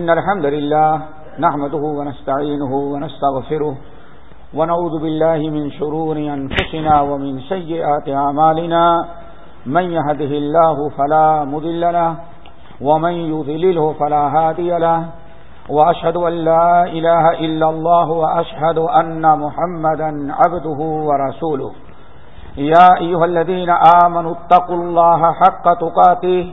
إن الحمد لله نحمده ونستعينه ونستغفره ونعوذ بالله من شرور أنفسنا ومن سيئات عمالنا من يهده الله فلا مذل له ومن يذلله فلا هادي له وأشهد أن لا إله إلا الله وأشهد أن محمدا عبده ورسوله يا أيها الذين آمنوا اتقوا الله حق تقاته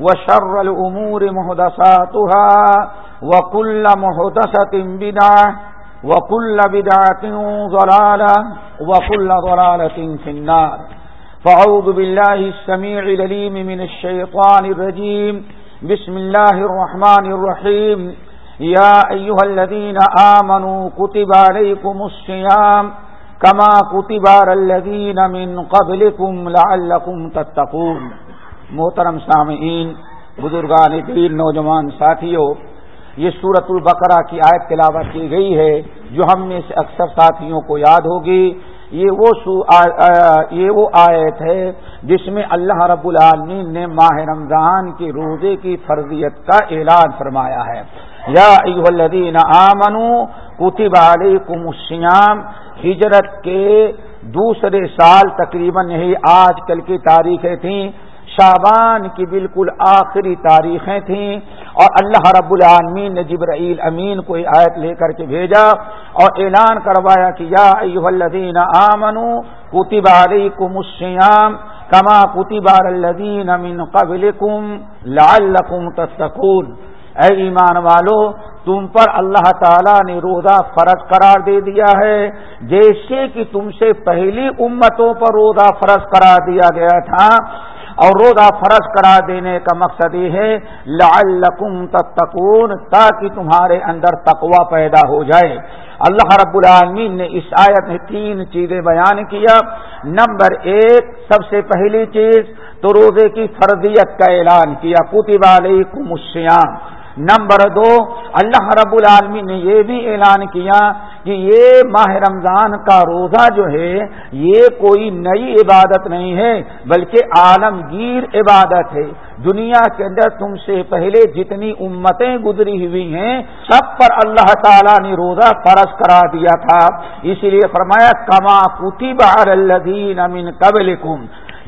وشر الأمور مهدساتها وكل مهدسة بدعة وكل بدعة ضلالة وكل ضلالة في النار. فعوذ بالله السميع لليم من الشيطان الرجيم. بسم الله الرحمن الرحيم. يا أيها الذين آمنوا كتب عليكم الصيام كما كتب على الذين من قبلكم لعلكم تتقون. محترم سامعین بزرگان پیر نوجوان ساتھیوں، یہ سورت البقرہ کی آیت تلاوت کی گئی ہے، جو ہم میں سے اکثر ساتھیوں کو یاد ہوگی۔ یہ وہ سو یہ وہ آیت ہے جس میں اللہ رب العالمین نے ماہ رمضان کے روزے کی فرضیت کا اعلان فرمایا ہے۔ یا الذین آمنو، کتب علیکم السیام ہجرت کے دوسرے سال تقریباً یہی آج کل کی تاریخیں تھیں۔ شابان کی بالکل آخری تاریخیں تھیں اور اللہ رب العالمین نے جبرائیل امین کو آیت لے کر کے بھیجا اور اعلان کروایا کہ یا ایوہ الذین آمنو کتب علیکم السیام کما کتب الذین من قبلکم لعلکم تتقون۔ اے ایمان والو، تم پر اللہ تعالیٰ نے روزہ فرض قرار دے دیا ہے۔ جیسے کہ تم سے پہلی امتوں پر روزہ فرض قرار دیا گیا تھا اور روزہ فرض کرا دینے کا مقصد یہ ہے، لعلکم تتقون، تاکہ تمہارے اندر تقوا پیدا ہو جائے۔ اللہ رب العالمین نے اس آیت میں تین چیزیں بیان کیا۔ نمبر ایک، سب سے پہلی چیز، تو روزے کی فرضیت کا اعلان کیا۔ کتب علیکم الشیام نمبر دو، اللہ رب العالمین نے یہ بھی اعلان کیا کہ یہ ماہ رمضان کا روزہ جو ہے، یہ کوئی نئی عبادت نہیں ہے، بلکہ عالمگیر عبادت ہے۔ دنیا کے اندر تم سے پہلے جتنی امتیں گزری ہوئی ہیں، سب پر اللہ تعالیٰ نے روزہ فرض کرا دیا تھا۔ اسی لیے فرمایا، کما کتی بہار الدین امین قبل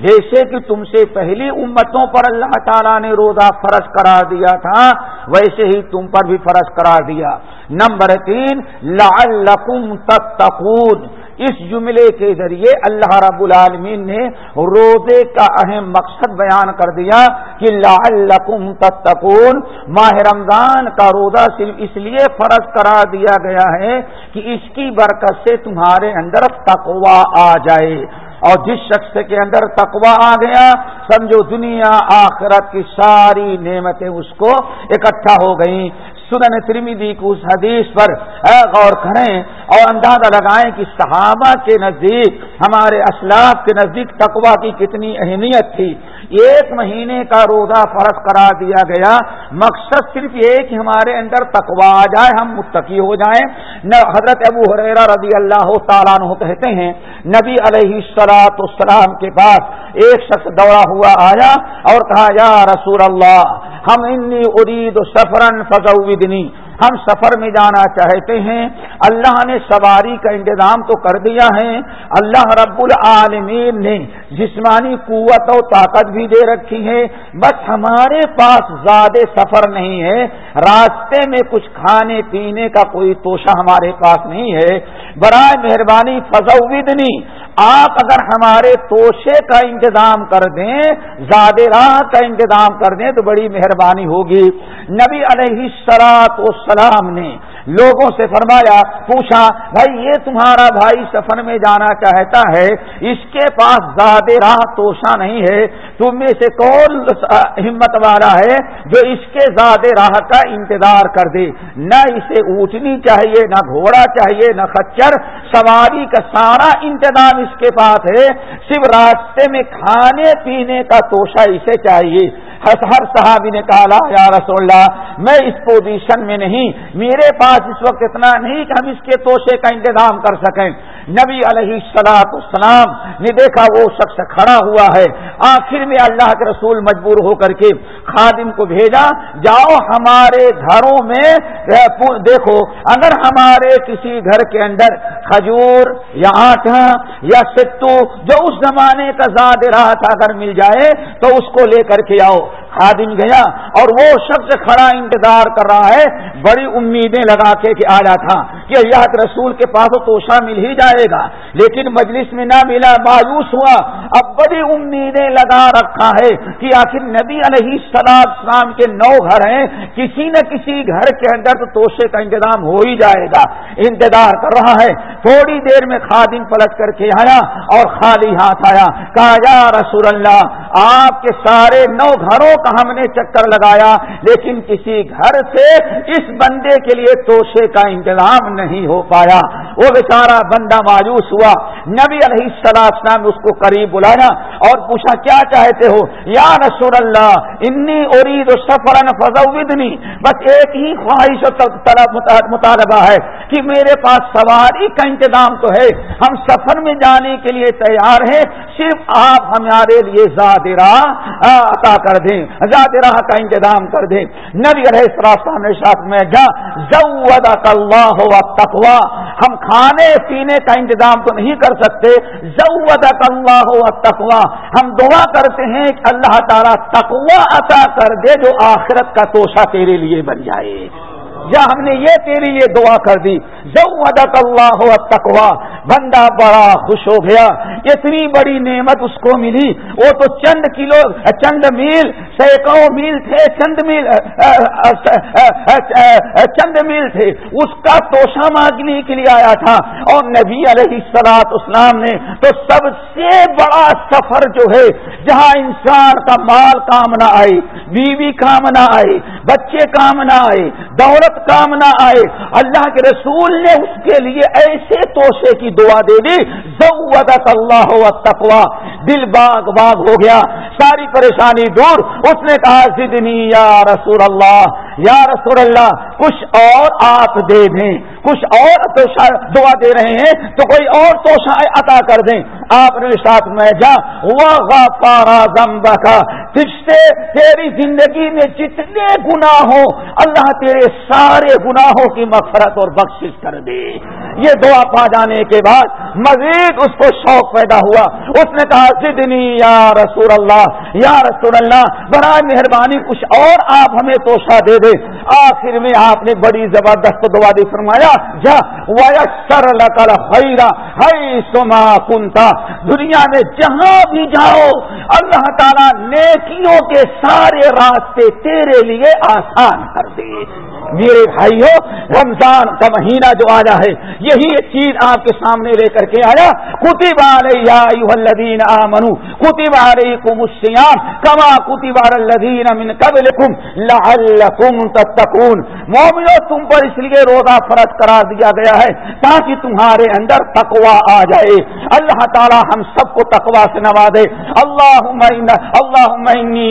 جیسے کہ تم سے پہلی امتوں پر اللہ تعالیٰ نے روزہ فرض کرا دیا تھا، ویسے ہی تم پر بھی فرض کرا دیا۔ نمبر تین، لعلکم تتقون۔ اس جملے کے ذریعے اللہ رب العالمین نے روزے کا اہم مقصد بیان کر دیا کہ لعلکم تتقون۔ ماہ رمضان کا روزہ صرف اس لیے فرض کرا دیا گیا ہے کہ اس کی برکت سے تمہارے اندر تقوا آ جائے۔ اور جس شخص کے اندر تقوا آ گیا، سمجھو دنیا، آخرت کی ساری نعمتیں اس کو اکٹھا ہو گئیں۔ سنن ترمیدی کو اس حدیث پر غور کریں اور اندازہ لگائیں کہ صحابہ کے نزدیک، ہمارے اسلاف کے نزدیک تقوا کی کتنی اہمیت تھی۔ ایک مہینے کا روزہ فرض کرا دیا گیا۔ مقصد صرف یہ کہ ہمارے اندر تقوا آ جائے، ہم متقی ہو جائیں۔ نہ حضرت ابو حریرا رضی اللہ تعالیٰ عنہ کہتے ہیں، نبی علیہ سلاۃ السلام کے پاس ایک شخص دوڑا ہوا آیا اور کہا، یا رسول اللہ، ہم انی ارید سفرن فضودنی ہم سفر میں جانا چاہتے ہیں۔ اللہ نے سواری کا انتظام تو کر دیا ہے۔ اللہ رب العالمین نے جسمانی قوت و طاقت بھی دے رکھی ہے۔ بس ہمارے پاس زیادہ سفر نہیں ہے۔ راستے میں کچھ کھانے پینے کا کوئی توشہ ہمارے پاس نہیں ہے۔ برائے مہربانی فضودنی آپ اگر ہمارے توشے کا انتظام کر دیں، زیادہ راہ کا انتظام کر دیں، تو بڑی مہربانی ہوگی۔ نبی علیہ سلاط و نے لوگوں سے فرمایا، پوچھا، بھائی، یہ تمہارا بھائی سفر میں جانا چاہتا ہے؟ اس کے پاس زیادہ راہ توشا نہیں ہے۔ تم میں سے کون ہمت والا ہے جو اس کے زیادہ راہ کا انتظار کر دے؟ نہ اسے اونٹنی چاہیے، نہ گھوڑا چاہیے، نہ خچر۔ سواری کا سارا انتظام اس کے پاس ہے۔ صرف راستے میں کھانے پینے کا توشا اسے چاہیے۔ ہر صحابی نے کہا یا رسول اللہ، میں اس پوزیشن میں نہیں۔ میرے پاس اس وقت اتنا نہیں کہ ہم اس کے توشے کا انتظام کر سکیں۔ نبی علیہ السلاط السلام نے دیکھا وہ شخص کھڑا ہوا ہے۔ آخر میں اللہ کے رسول مجبور ہو کر کے خادم کو بھیجا، جاؤ ہمارے گھروں میں دیکھو، اگر ہمارے کسی گھر کے اندر کھجور یا آٹھا یا ستو جو اس زمانے کا زیادہ راہ تھا اگر مل جائے تو اس کو لے کر کے آؤ۔ خادم گیا اور وہ شخص کھڑا انتظار کر رہا ہے، بڑی امیدیں لگا کے کہ آیا تھا کہ اللہ رسول کے پاس توشا مل ہی جائے گا۔ لیکن مجلس میں نہ ملا، مایوس ہوا۔ اب بڑی امیدیں لگا رکھا ہے کہ آخر نبی علیہ سلاد شام کے نو گھر ہیں، کسی نہ کسی گھر کے اندر تو توشے کا انتظام ہو ہی جائے گا۔ انتظار کر رہا ہے۔ تھوڑی دیر میں خادم پلٹ کر کے آیا اور خالی ہاتھ آیا۔ کہا، یا رسول اللہ، آپ کے سارے نو گھروں کا ہم نے چکر لگایا، لیکن کسی گھر سے اس بندے کے لیے توشے کا انتظام نہیں ہو پایا۔ وہ بیچارہ بندہ مایوس ہوا۔ نبی علیہ السلام اس کو قریب بلایا اور پوچھا، کیا چاہتے ہو؟ یا رسول اللہ، انی ارید سفر فضودنی بس ایک ہی خواہش مطالبہ ہے کہ میرے پاس سواری کا انتظام تو ہے۔ ہم سفر میں جانے کے لیے تیار ہیں۔ صرف آپ ہمارے لیے زیادہ عطا کر دیں۔ زیادہ راہ کا انتظام کر دیں۔ نبی نے ساتھ میں جا اللہ ہوا تقوا ہم کھانے پینے کا انتظام تو نہیں کر سکتے۔ اللہ ہوا تقوا ہم دعا کرتے ہیں کہ اللہ تعالیٰ تقوا عطا کر دے جو آخرت کا توشا تیرے لیے بن جائے۔ یا ہم نے یہ تیری یہ دعا کر دی۔ زودک اللہ تقوا بندہ بڑا خوش ہو گیا۔ اتنی بڑی نعمت اس کو ملی۔ وہ تو چند کلو، چند میل سینکڑوں میل تھے، چند میل چند میل تھے۔ اس کا توشا مانگنے کے لیے آیا تھا۔ اور نبی علیہ سلاط اسلام نے تو سب سے بڑا سفر جو ہے، جہاں انسان کا مال کام نہ آئے، بیوی کام نہ آئے، بچے کام نہ آئے، دولت کام نہ آئے، اللہ کے رسول نے اس کے لیے ایسے توشے کی دعا دے دی اللہ تقوا دل باغ باغ ہو گیا، ساری پریشانی دور اس نے کہا سدنی یا رسول اللہ، یا رسول اللہ، کچھ اور آپ دے دیں، کچھ اور تو دعا دے رہے ہیں، تو کوئی اور تو عطا کر دیں۔ آپ نے ساتھ میں جا وہ پارا زمبا کا تیری زندگی میں جتنے گنا ہو اللہ تیرے سارے گناہوں کی مفرت اور بخشش کر دے۔ یہ دعا پا جانے کے بعد مزید اس کو شوق پیدا ہوا۔ اس نے کہا سدنی یا رسول اللہ یا رسول اللہ، برائے مہربانی کچھ اور آپ ہمیں توشا دے دے۔ آخر میں آپ نے بڑی زبردست دعا دی، فرمایا، جا ویسر لکل سما کنتا دنیا میں جہاں بھی جاؤ، اللہ تعالیٰ نیکیوں کے سارے راستے تیرے لیے آسان کر دے۔ میرے بھائیوں رمضان کا مہینہ جو آیا ہے، یہی چیز آپ کے سامنے لے کر کے آیا۔ کتی بار الدین آ منو کتی بار کم السیام کما کتی بار الدین امن قبل لعلکم تتقون۔ مومنو، تم پر اس لیے روزہ فرض قرار دیا گیا ہے تاکہ تمہارے اندر تقوا آ جائے۔ اللہ تعالی ہم سب کو تقوا سے نوازے۔ اللہ اللہ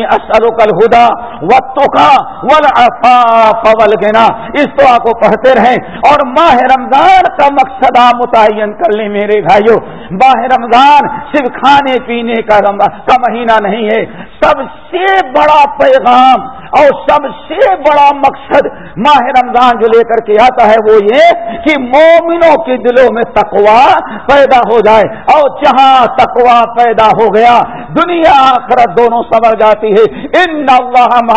اسلک الہدا و تقا والعفاف والغنا اس دعا کو پڑھتے رہیں اور ماہ رمضان کا مقصد متعین کر لیں میرے بھائیوں ماہ رمضان صرف کھانے پینے کا کا مہینہ نہیں ہے۔ سب سے بڑا پیغام اور سب سے بڑا مقصد ماہ رمضان جو لے کر کے آتا ہے وہ یہ کہ مومنوں کے دلوں میں تقوا پیدا ہو جائے اور جہاں تقوا پیدا ہو گیا دنیا آخرت دونوں سمر جاتی ہے۔ ان اللہ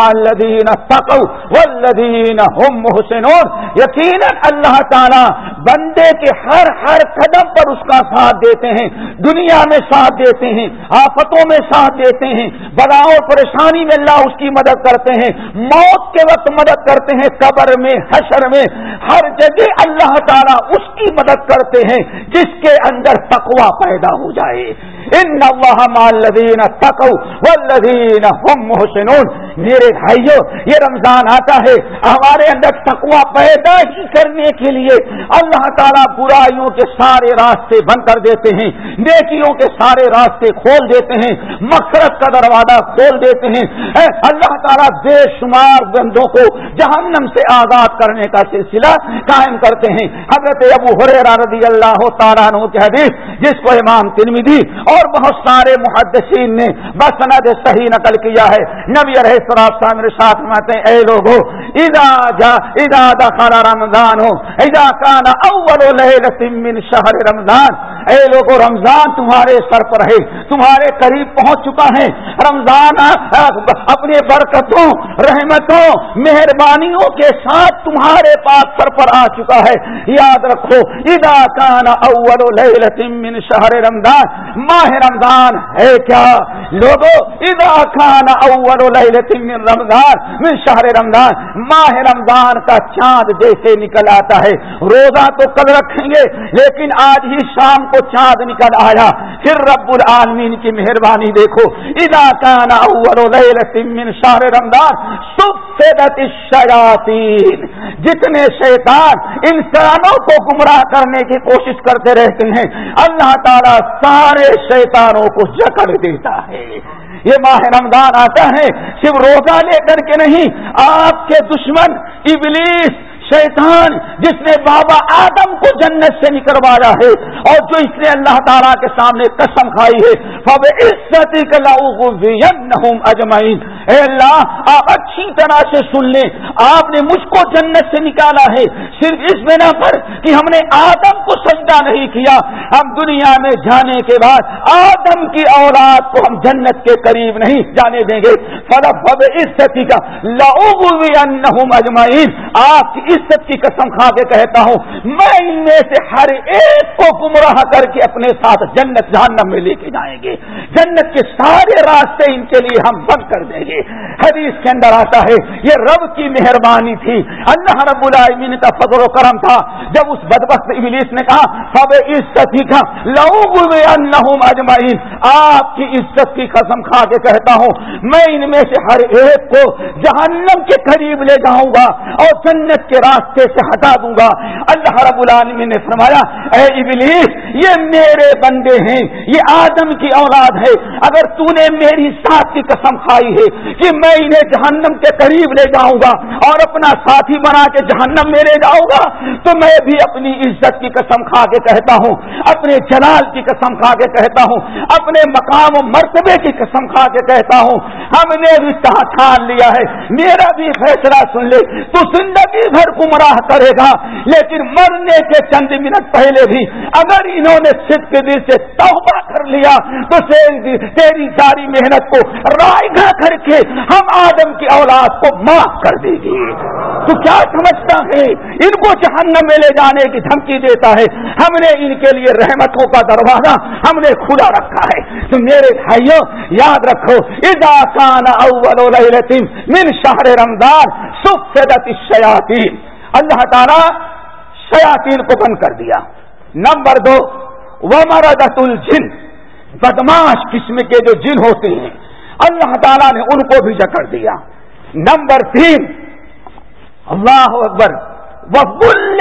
تقو والذین هم محسنون۔ یقیناً اللہ تعالی بندے کے ہر ہر قدم پر اس کا ساتھ دیتے ہیں۔ دنیا میں ساتھ دیتے ہیں، آفتوں میں ساتھ دیتے ہیں۔ بلاؤ پریشانی میں اللہ اس کی مدد کرتے ہیں۔ موت کے وقت مدد کرتے ہیں۔ قبر میں، حشر میں، ہر جگہ اللہ تعالیٰ اس کی مدد کرتے ہیں جس کے اندر تقوا پیدا ہو جائے۔ ان الذین تقو والذین هم محسنون۔ میرے بھائیوں یہ رمضان آتا ہے۔ ہمارے اندر تقوا پیدا ہی کرنے کے لیے اللہ تعالیٰ برائیوں کے سارے راستے بند کر دیتے ہیں۔ نیکیوں کے سارے راستے کھول دیتے ہیں۔ مقصد کا دروازہ کھول دیتے ہیں۔ اللہ تعالیٰ، بے شمار بندوں کو جہنم سے آزاد کرنے کا سلسلہ قائم کرتے ہیں۔ حضرت ابو رضی اللہ تعالیٰ کے حدیث، جس کو امام تنمیدی اور بہت سارے محدثین نے بسند صحیح نقل کیا ہے۔ نبی رہے سراب میرے ساتھ ماتے اے لوگو، اذا جا، اذا دخل رمضان ہو اذا کان اول لیلت من شہر رمضان اے لوگو، رمضان تمہارے سر پر ہے، تمہارے قریب پہنچ چکا ہے۔ رمضان اپنے برکتوں، رحمتوں، مہربانیوں کے ساتھ تمہارے پاس سر پر آ چکا ہے۔ یاد رکھو، اذا کان اول من شہر رمضان، ماہ رمضان ہے کیا؟ لوگو، اذا کان اول من رمضان، من شہر رمضان، ماہ رمضان کا چاند جیسے نکل آتا ہے۔ روزہ تو کل رکھیں گے، لیکن آج ہی شام کو چاند نکل آیا۔ پھر رب العالمین کی مہربانی دیکھو۔ اذا کان اول لیلت من شہر رمضان الشیاطین۔ جتنے شیطان انسانوں کو گمراہ کرنے کی کوشش کرتے رہتے ہیں، اللہ تعالیٰ سارے شیطانوں کو جکڑ دیتا ہے۔ یہ ماہ رمضان آتا ہے، صرف روزہ لے کر کے نہیں، آپ کے دشمن ابلیس شیطان جس نے بابا آدم کو جنت سے نکلوایا ہے اور جو اس نے اللہ تعالیٰ کے سامنے قسم کھائی ہے فب عزتی اجمعین اے اللہ، آپ اچھی طرح سے سن لیں۔ آپ نے مجھ کو جنت سے نکالا ہے۔ صرف اس بنا پر کہ ہم نے آدم کو سجدہ نہیں کیا۔ ہم دنیا میں جانے کے بعد آدم کی اولاد کو ہم جنت کے قریب نہیں جانے دیں گے۔ فلب فب عزتی کا لاؤ اجمعین آپ کی عزت کی قسم کھا کے کہتا ہوں، میں ان میں سے ہر ایک کو گمراہ کر کے اپنے ساتھ جنت جہنم میں لے کے جائیں گے۔ جنت کے سارے راستے ان کے لیے ہم بند کر دیں گے۔ حدیث کے اندر آتا ہے، یہ رب کی مہربانی تھی۔ اللہ رب العالمین کا فضل و کرم تھا۔ جب اس بدبخت ابلیس نے کہا سب عزت ہی تھا لہو اجمعین۔ آپ کی عزت کی قسم کھا کے کہتا ہوں، میں ان میں سے ہر ایک کو جہنم کے قریب لے جاؤں گا اور جنت کے راستے سے ہٹا دوں گا۔ اللہ رب العالمین نے فرمایا، اے ابلیس، یہ میرے بندے ہیں، یہ آدم کی اولاد ہے۔ اگر تو نے میری ساتھ کی قسم کھائی ہے کہ میں انہیں جہنم کے قریب لے جاؤں گا اور اپنا ساتھی بنا کے جہنم میں لے جاؤں گا، تو میں بھی اپنی عزت کی قسم کھا کے کہتا ہوں، اپنے جلال کی قسم کھا کے کہتا ہوں، اپنے مقام و مرتبے کی قسم کھا کے کہتا ہوں۔ ہم نے بھی ٹھان لیا ہے، میرا بھی فیصلہ سن لے۔ تو زندگی بھر گمراہ کرے گا۔ لیکن مرنے کے چند منٹ پہلے بھی اگر انہوں نے صرف کے دل سے توبہ کر لیا، تو تیری ساری محنت کو رائے گا کر کے ہم آدم کی اولاد کو معاف کر دے گی تو کیا سمجھتا ہے؟ ان کو جہنم میں لے جانے کی دھمکی دیتا ہے۔ ہم نے ان کے لیے رحمتوں کا دروازہ ہم نے کھلا رکھا ہے۔ تو میرے بھائیوں یاد رکھو ادا کان اول من شہر رمضان سکھ سے اللہ تعالی شیاطین کو بند کر دیا۔ نمبر دو ومردت الجن، بدماش قسم کے جو جن ہوتے ہیں، اللہ تعالیٰ نے ان کو بھی جکڑ دیا۔ نمبر تین، اللہ اکبر وہ بل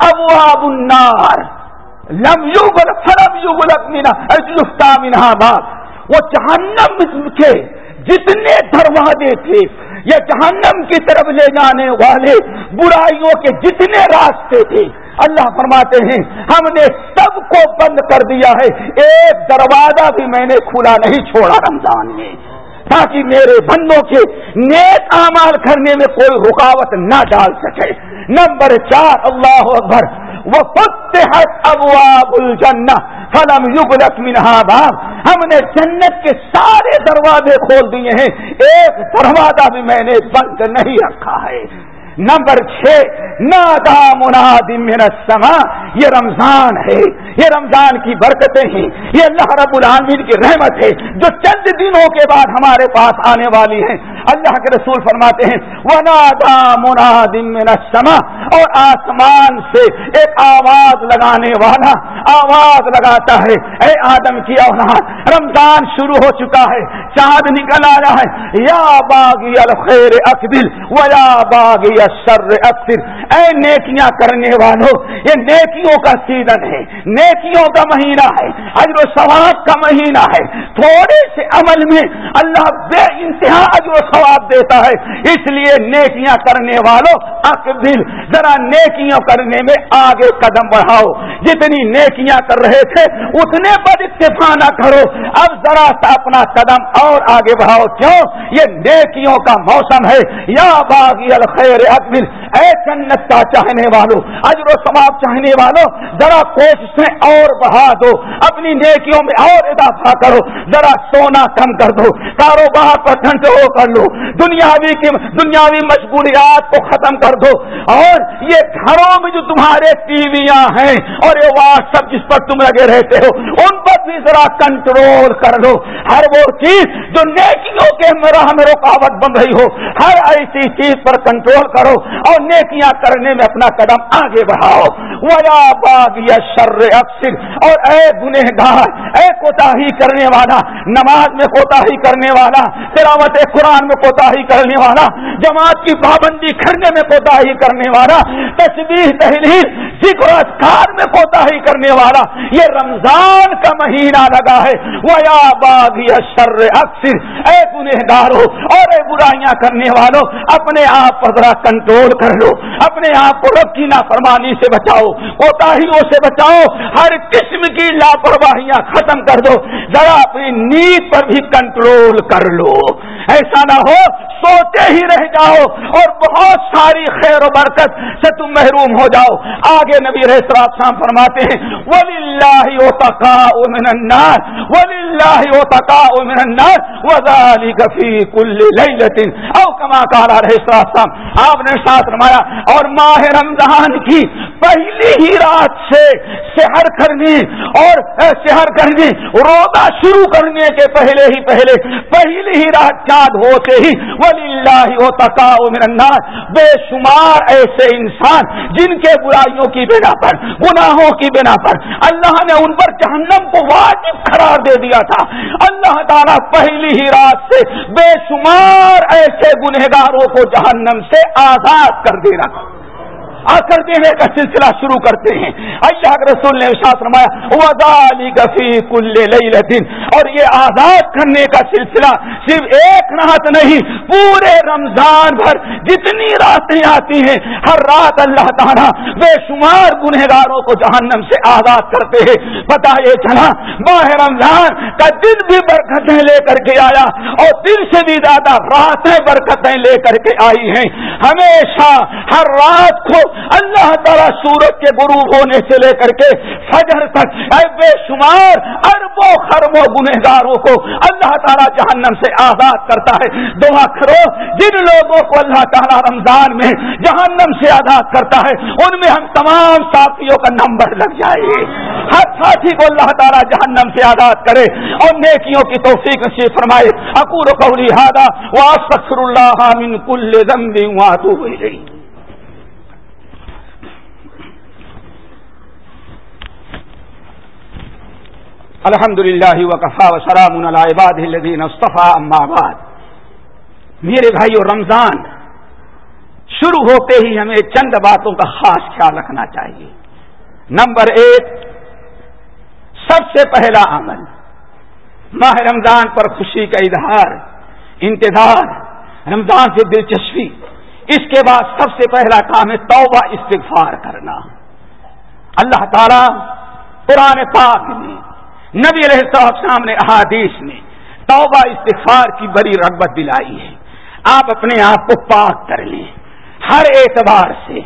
ابواب النار، لم یوگل فرم یوگل منہا باب۔ وہ جہنم کے جتنے دروازے تھے یہ جہنم کی طرف لے جانے والے برائیوں کے جتنے راستے تھے، اللہ فرماتے ہیں، ہم نے سب کو بند کر دیا ہے۔ ایک دروازہ بھی میں نے کھلا نہیں، چھوڑا رمضان میں تاکہ میرے بندوں کے نیک امال کرنے میں کوئی رکاوٹ نہ ڈال سکے۔ نمبر چار، اللہ اکبر وہ ابواب الجنہ، فلم یغلق منها باب۔ ہم نے جنت کے سارے دروازے کھول دیے ہیں، ایک دروازہ بھی میں نے بند نہیں رکھا ہے۔ نمبر چھ، نادا مناد من السماء یہ رمضان ہے، یہ رمضان کی برکتیں ہیں، یہ اللہ رب العالمین کی رحمت ہے، جو چند دنوں کے بعد ہمارے پاس آنے والی ہیں۔ اللہ کے رسول فرماتے ہیں وہ نادا مناد من السماء، اور آسمان سے ایک آواز لگانے والا آواز لگاتا ہے۔ اے آدم کی اولاد، رمضان شروع ہو چکا ہے، چاند نکل آیا ہے۔ یا باغی الخیر اقبل و یا باغی سر اکثر اے نیکیاں کرنے والوں یہ نیکیوں کا سیزن ہے، نیکیوں کا مہینہ ہے، اجر و ثواب کا مہینہ ہے۔ تھوڑے سے عمل میں اللہ بے انتہا اجر و ثواب دیتا ہے۔ اس لیے نیکیاں کرنے والوں اکبل ذرا نیکیاں کرنے میں آگے قدم بڑھاؤ۔ جتنی نیکیاں کر رہے تھے، اتنے پر اتفا نہ کرو۔ اب ذرا سا اپنا قدم اور آگے بڑھاؤ۔ کیوں؟ یہ نیکیوں کا موسم ہے۔ یا باغی الخیر اے جنت کا چاہنے والوں اجر و ثواب چاہنے والوں ذرا کوششیں اور بڑھا دو، اپنی نیکیوں میں اور اضافہ کرو، ذرا سونا کم کر دو، کاروبار پر کنٹرول کر لو، دنیاوی کی، دنیاوی مشغولیات کو ختم کر دو، اور یہ گھروں میں جو تمہارے ٹی ویاں ہیں، اور یہ واٹس ایپ جس پر تم لگے رہتے ہو، ان پر بھی ذرا کنٹرول کر لو۔ ہر وہ چیز جو نیکیوں کے راہ میں رکاوٹ بن رہی ہو، ہر ایسی چیز پر کنٹرول کر کرو اور نیکیاں کرنے میں اپنا قدم آگے بڑھاؤ۔ ویا باغ یا شر اکثر اور اے گنہ گار اے کوتا کرنے والا، نماز میں کوتا کرنے والا، تلاوت قرآن میں کوتا کرنے والا، جماعت کی پابندی کرنے میں کوتا کرنے والا تصویر تحریر ذکر اذکار میں کوتا کرنے والا، یہ رمضان کا مہینہ لگا ہے۔ ویا باغ یا شر اکثر اے گنہ گارو اور اے برائیاں کرنے والوں، اپنے آپ پر کنٹرول کر لو، اپنے آپ کو رب کی نافرمانی سے بچاؤ، کوتاہیوں سے بچاؤ، ہر قسم کی لاپرواہیاں ختم کر دو، ذرا اپنی نیند پر بھی کنٹرول کر لو۔ ایسا نہ ہو، سوتے ہی رہ جاؤ اور بہت ساری خیر و برکت سے تم محروم ہو جاؤ۔ آگے نبی رحصرات شام فرماتے ہیں ولی اللہ او تقا من ولی اللہ او تقا من وزالی گفی کل لیلت او کما کارا رحصرات شام آپ نے ساتھ رمایا اور ماہ رمضان کی پہلی ہی رات سے شہر کرنے اور شہر کرنے روزہ شروع کرنے کے پہلے ہی پہلے، پہلی ہی رات چاند ہوتے ہی ولی اللہ تقا الناس بے شمار ایسے انسان جن کے برائیوں کی بنا پر، گناہوں کی بنا پر۔ اللہ نے ان پر جہنم کو واجب قرار دے دیا تھا۔ اللہ تعالیٰ پہلی ہی رات سے بے شمار ایسے گنہگاروں کو جہنم سے آزاد کر دے رہا۔ آ کر دینے کا سلسلہ شروع کرتے ہیں۔ اللہ کے رسول نے ساتھ وزالی کل اور یہ آزاد کرنے کا سلسلہ صرف ایک رات نہیں، پورے رمضان بھر جتنی راتیں آتی ہیں، ہر رات اللہ تعالیٰ بے شمار گنہگاروں کو جہنم سے آزاد کرتے ہیں۔ پتا یہ چلا، ماہ رمضان کا دن بھی برکتیں لے کر کے آیا اور دن سے بھی زیادہ راتیں برکتیں لے کر کے آئی ہیں۔ ہمیشہ ہر رات کو اللہ تعالیٰ سورج کے غروب ہونے سے لے کر کے فجر تک اے بے شمار اربوں خربوں گنہگاروں کو اللہ تعالیٰ جہنم سے آزاد کرتا ہے۔ دعا کرو، جن لوگوں کو اللہ تعالیٰ رمضان میں جہنم سے آزاد کرتا ہے، ان میں ہم تمام ساتھیوں کا نمبر لگ جائے۔ ہر ساتھی کو اللہ تعالیٰ جہنم سے آزاد کرے اور نیکیوں کی توفیق سے فرمائے۔ اکور قولی ہادا واسطر اللہ من کل ذنب واتوب الیہ۔ الحمد للہ وقفا وسلام العباد الدین اصطفیٰ اماباد میرے بھائی رمضان شروع ہوتے ہی ہمیں چند باتوں کا خاص خیال رکھنا چاہیے۔ نمبر ایک، سب سے پہلا عمل۔ ماہ رمضان پر خوشی کا اظہار، انتظار، رمضان سے دلچسپی، اس کے بعد سب سے پہلا کام ہے توبہ، استغفار کرنا۔ اللہ تعالی قرآن پاک میں نبی علیہ السلام نے احادیث میں توبہ استغفار کی بڑی رغبت دلائی ہے۔ آپ اپنے آپ کو پاک کر لیں۔ ہر اعتبار سے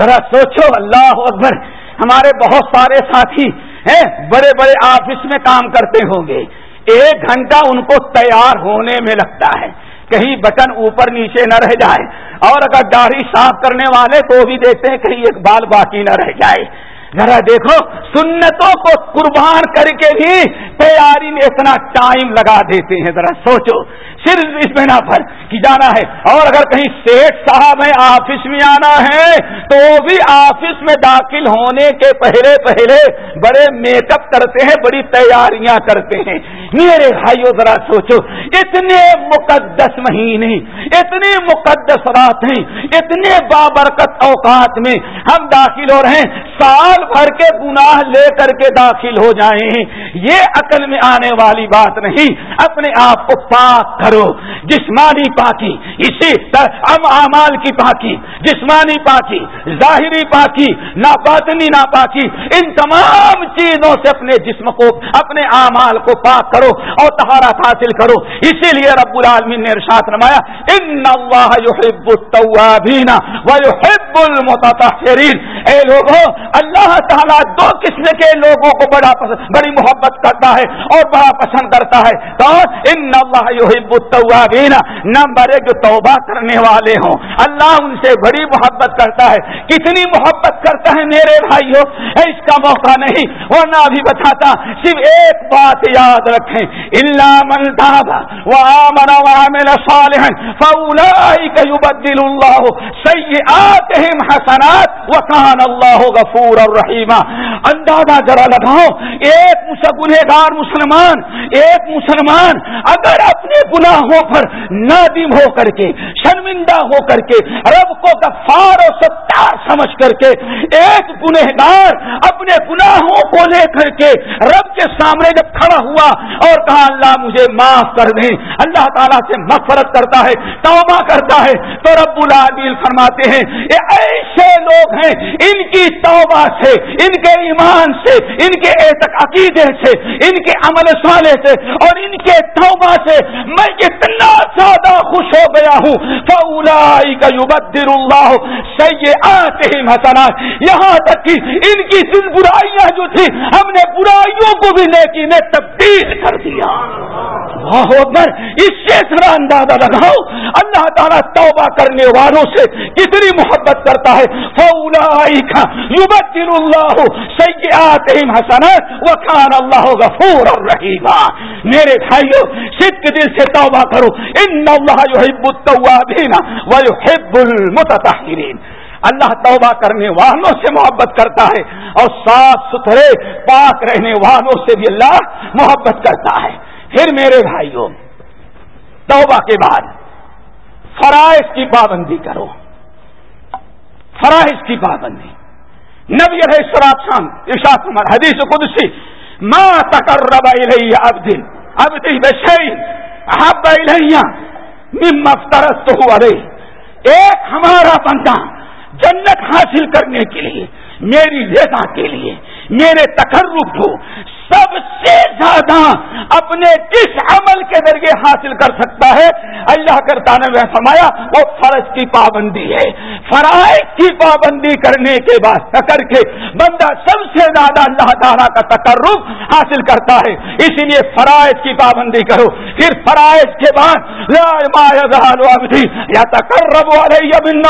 ذرا سوچو، اللہ اکبر، ہمارے بہت سارے ساتھی ہیں، بڑے بڑے آفس میں کام کرتے ہوں گے۔ ایک گھنٹہ ان کو تیار ہونے میں لگتا ہے۔ کہیں بٹن اوپر نیچے نہ رہ جائے۔ اور اگر داڑھی صاف کرنے والے تو بھی دیکھتے ہیں، کہیں ایک بال باقی نہ رہ جائے۔ ذرا دیکھو، سنتوں کو قربان کر کے بھی تیاری میں اتنا ٹائم لگا دیتے ہیں۔ ذرا سوچو صرف اس بنا پر کہ جانا ہے۔ اور اگر کہیں سیٹ صاحب ہیں، آفس میں آنا ہے، تو وہ بھی آفس میں داخل ہونے کے پہلے پہلے بڑے میک اپ کرتے ہیں، بڑی تیاریاں کرتے ہیں۔ میرے بھائیوں ذرا سوچو، اتنے مقدس مہینے اتنی مقدس راتیں اتنے بابرکت اوقات میں ہم داخل ہو رہے ہیں۔ سال بھر کے گناہ لے کر کے داخل ہو جائیں۔ یہ عقل میں آنے والی بات نہیں۔ اپنے آپ کو پاک کرو۔ جسمانی پاکی، اسی ام امال کی پاکی۔ جسمانی پاکی، ظاہری پاکی ناپاتنی ناپاکی۔ ان تمام چیزوں سے اپنے جسم کو، اپنے اعمال کو پاک کرو اور تہارت حاصل کرو۔ اسی لیے رب العالمین نے ارشاد نمایا ان اللہ يحب التوابین ويحب المتطہرین۔ اے لوگوں، اللہ تعالیٰ دو قسم کے لوگوں کو بڑا پسند بڑی محبت کرتا ہے اور بڑا پسند کرتا ہے۔ تو ان اللہ یحب يحب نمبر ایک جو توبہ کرنے والے ہوں۔ اللہ ان سے بڑی محبت کرتا ہے۔ کتنی محبت کرتا ہے میرے بھائیوں، اس کا موقع نہیں، ورنہ بھی بتاتا، صرف ایک بات یاد رکھیں۔ اللہ من تاب وآمن وعمل صالحا فاولئک یبدل اللہ سیئاتہم حسنات وکان اللہ غفور الرحیم اندازہ ذرا لگاؤ، ایک گنہگار مسلمان، ایک مسلمان اگر اپنے گناہ گناہوں پر نادم ہو کر کے، شرمندہ ہو کر کے، رب کو گفار و ستار سمجھ کر کے، ایک گنہگار اپنے گناہوں کو لے کر کے، رب کے سامنے جب کھڑا ہوا اور کہا، اللہ مجھے معاف کر دیں، اللہ تعالیٰ سے مغفرت کرتا ہے، توبہ کرتا ہے، تو رب العابل فرماتے ہیں، یہ ایسے لوگ ہیں، ان کی توبہ سے، ان کے ایمان سے، ان کے عقیدے سے، ان کے عمل سالے سے، اور ان کے توبہ سے میں اتنا زیادہ خوش ہو گیا ہوں۔ کا یوبدر اللہ سی آتے حسنات۔ یہاں تک کہ ان کی جن برائیاں جو تھی ہم نے برائیوں کو بھی نیکی میں تبدیل کر دیا۔ اکبر اس سے ذرا اندازہ لگاؤ، اللہ تعالیٰ توبہ کرنے والوں سے کتنی محبت کرتا ہے۔ فولائی اللہ سی حسنات وہ خان اللہ غفور اور رہی میرے بھائیوں سکھ دل سے توبہ کرو۔ ان اللہ يحب التوابین ويحب المتطہرین اللہ توبہ کرنے والوں سے محبت کرتا ہے اور صاف ستھرے پاک رہنے والوں سے بھی اللہ محبت کرتا ہے۔ پھر میرے بھائیوں، توبہ کے بعد فرائض کی پابندی کرو۔ فرائض کی پابندی۔ نبی علیہ السلام شام ارشاد حدیث قدسی، ما تقرب الی عبد عبد بشیء احب الیہ مما افترضت علیہ ایک ہمارا بندہ جنت حاصل کرنے کے لیے، میری رضا کے لیے، میرے تقرب کو سب سے زیادہ اپنے کس عمل کے ذریعے حاصل کر سکتا ہے۔ اللہ کرتا نے وہ فرمایا، وہ فرض کی پابندی ہے۔ فرائض کی پابندی کرنے کے بعد کر کے بندہ سب سے زیادہ اللہ تعالیٰ کا تقرب حاصل کرتا ہے۔ اسی لیے فرائض کی پابندی کرو۔ پھر فرائض کے بعد یا تقرب بن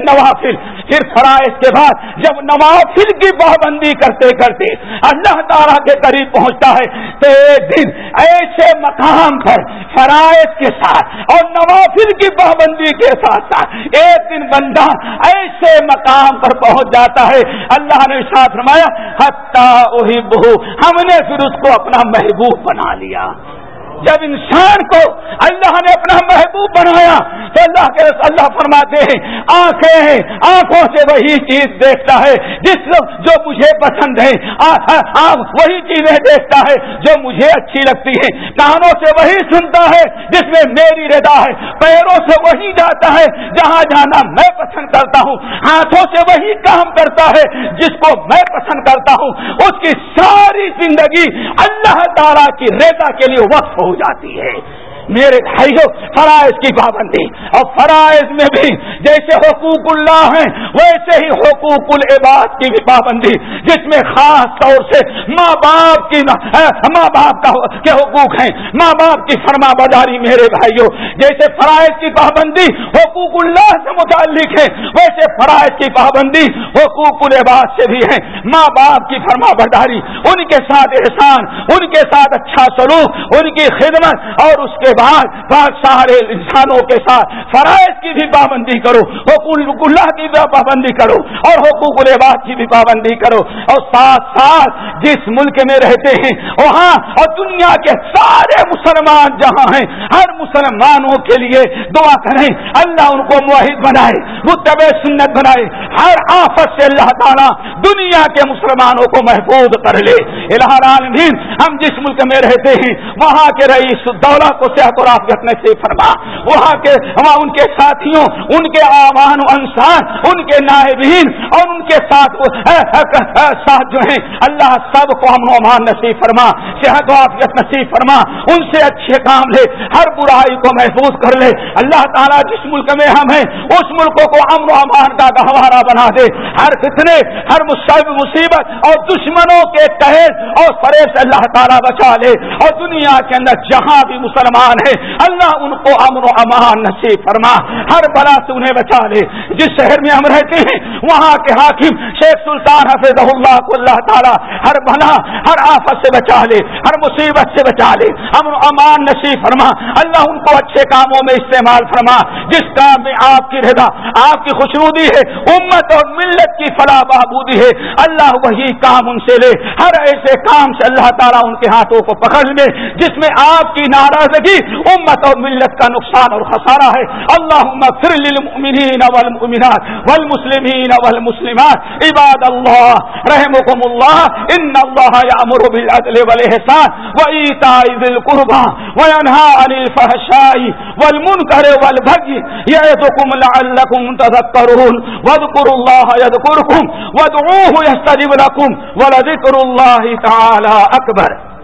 نوافل پھر فرائض کے بعد، جب نوافل کی پابندی کرتے کرتے اللہ تعالیٰ کے قریب پہنچتا ہے تو ایک دن ایسے مقام پر فرائض کے ساتھ اور نوافل کی پابندی کے ساتھ ساتھ ایک دن بندہ ایسے مقام پر پہنچ جاتا ہے۔ اللہ نے ساتھ رمایا وہی بہو ہم نے پھر اس کو اپنا محبوب بنا لیا۔ جب انسان کو اللہ نے اپنا محبوب بنایا تو اللہ کے اللہ فرماتے ہیں، آنکھیں ہیں، آنکھوں سے وہی چیز دیکھتا ہے، جس جو مجھے پسند ہے وہی چیزیں دیکھتا ہے جو مجھے اچھی لگتی ہے کانوں سے وہی سنتا ہے جس میں میری ردا ہے۔ پیروں سے وہی جاتا ہے جہاں جانا میں پسند کرتا ہوں۔ ہاتھوں سے وہی کام کرتا ہے جس کو میں پسند کرتا ہوں۔ اس کی ساری زندگی اللہ تعالی کی ریتا کے لیے وقف ہو جاتی ہے۔ میرے بھائیوں، فرائض کی پابندی۔ اور فرائض میں بھی جیسے حقوق اللہ ہیں، ویسے ہی حقوق العباد کی بھی پابندی۔ جس میں خاص طور سے ماں باپ کی ماں باپ کا کے حقوق ہیں۔ ماں باپ کی فرما بداری میرے بھائیوں۔ جیسے فرائض کی پابندی حقوق اللہ سے متعلق ہے، ویسے فرائض کی پابندی حقوق العباد سے بھی ہے۔ ماں باپ کی فرما بداری ان کے ساتھ احسان، ان کے ساتھ اچھا سلوک، ان کی خدمت اور اس کے بعد سارے انسانوں کے ساتھ فرائض کی بھی پابندی کرو، حقوق اللہ کی بھی پابندی کرو اور حقوق العباد کی بھی پابندی کرو۔ اور ساتھ ساتھ جس ملک میں رہتے ہیں، وہاں اور دنیا کے سارے مسلمان جہاں ہیں، ہر مسلمانوں کے لیے دعا کریں۔ اللہ ان کو معاہد بنائے متب سنت بنائے۔ ہر آفت سے اللہ تعالیٰ دنیا کے مسلمانوں کو محفوظ کر لے۔ الہ العالمین، ہم جس ملک میں رہتے ہیں، وہاں کے رئیس دولہ کو سے صحت اور آفیت میں سے فرما۔ وہاں کے وہاں ان کے ساتھیوں، ان کے آوان و انسان، ان کے نائبین اور ان کے ساتھ ساتھ جو ہیں، اللہ سب کو ہم امان نصیب فرما۔ صحت و آفیت نصیب فرما۔ ان سے اچھے کام لے، ہر برائی کو محفوظ کر لے۔ اللہ تعالیٰ جس ملک میں ہم ہیں، اس ملکوں کو امن و امان کا گہوارہ بنا دے۔ ہر فتنے، ہر مصیب مصیبت اور دشمنوں کے قہد اور فریب سے اللہ تعالیٰ بچا لے۔ اور دنیا کے اندر جہاں بھی مسلمان ہے اللہ ان کو امن و امان نصیب فرما۔ ہر بلا سے انہیں بچا لے۔ جس شہر میں ہم رہتے ہیں، وہاں کے حاکم شیخ سلطان حفظ اللہ کو اللہ تعالیٰ ہر بلا، ہر آفت سے بچا لے، ہر مصیبت سے بچا لے۔ امن و امان نصیب فرما۔ اللہ ان کو اچھے کاموں میں استعمال فرما۔ جس کام میں آپ کی رضا، آپ کی خوشنودی ہے، امت اور ملت کی فلاح بہبودی ہے۔ اللہ وہی کام ان سے لے۔ ہر ایسے کام سے اللہ تعالیٰ ان کے ہاتھوں کو پکڑ لے، جس میں آپ کی ناراضگی امت اور ملت کا نقصان اور خسارہ ہے۔ اللہ فر للمؤمنین والمؤمنات والمسلمین والمسلمات۔ عباد اللہ رحمكم اللہ، ان اللہ یامر بالعدل والاحسان وایتاء ذی القربى وینھا عن الفحشاء والمنکر والبغي یعظکم لعلکم تذکرون۔ واذکروا اللہ یذکرکم، وادعوه یستجب لكم ولذکر اللہ تعالی اکبر۔